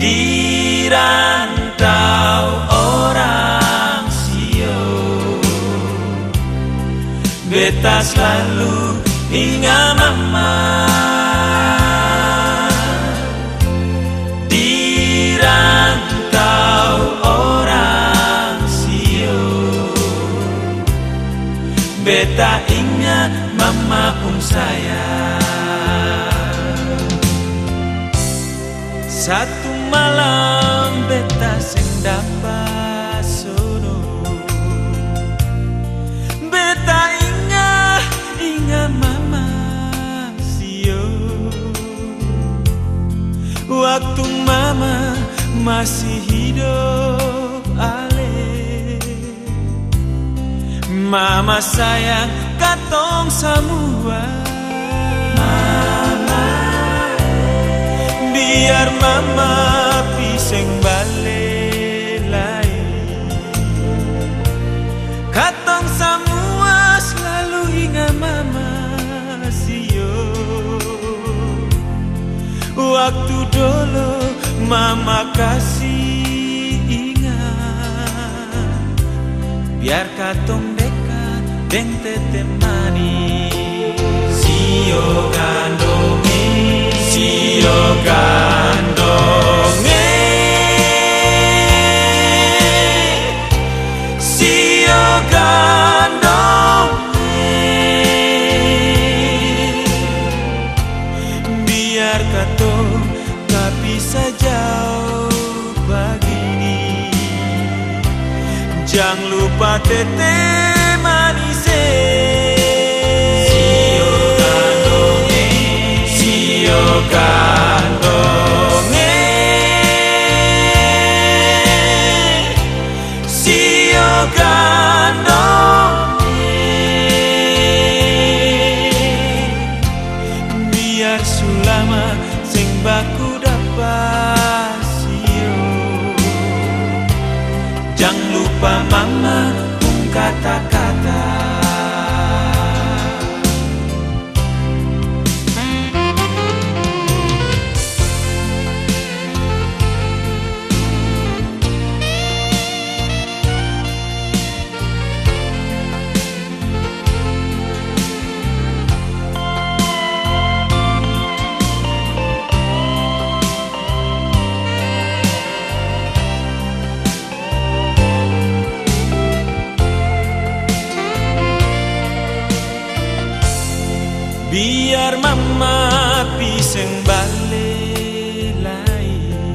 Dirantau orang sio beta selalu ingat mama. Di rantau orang sio beta ingat mama pun saya satu malam beta sing dapat sono Beta ingat, ingat mama sio. Waktu mama masih hidup ale Mama sayang katong semua. Biar mama Waktu dulu mama kasih ingat. Biar katong dekat deng tete Jangan lupa tete manis Sio gandonge Sio gandonge Lupa mama pun kata-kata Biar mama piseng balik lain.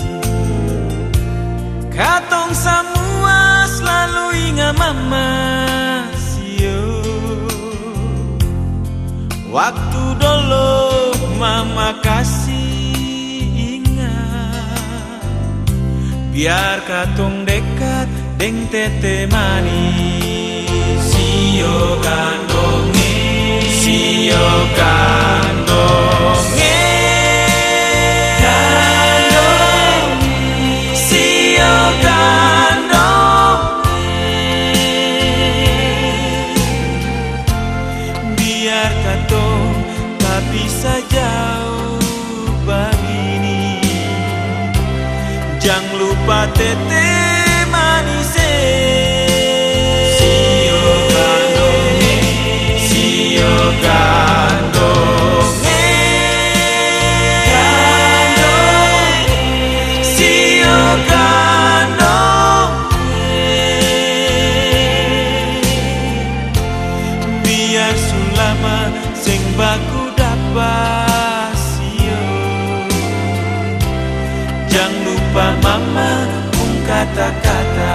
Katong semua selalu ingat mama sio. Waktu dulu mama kasih ingat. Biar katong dekat deng tete manis. Sio gandonge Jangan lupa tete manis Sio Gandonge Sio gandonge Biar sulama sing baku kata-kata.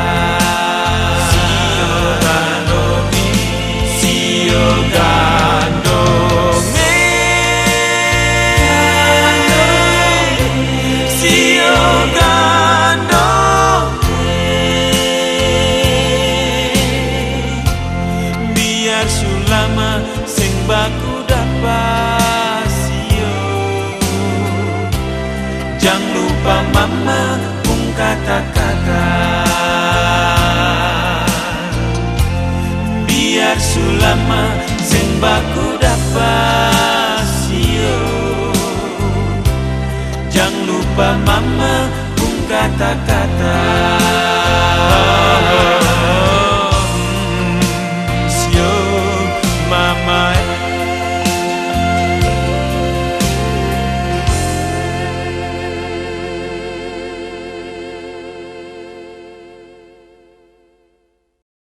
Biar sulama sing Jangan lupa mama kata-kata. Biar sulama sing baku dapat sio Jangan lupa mama pun kata-kata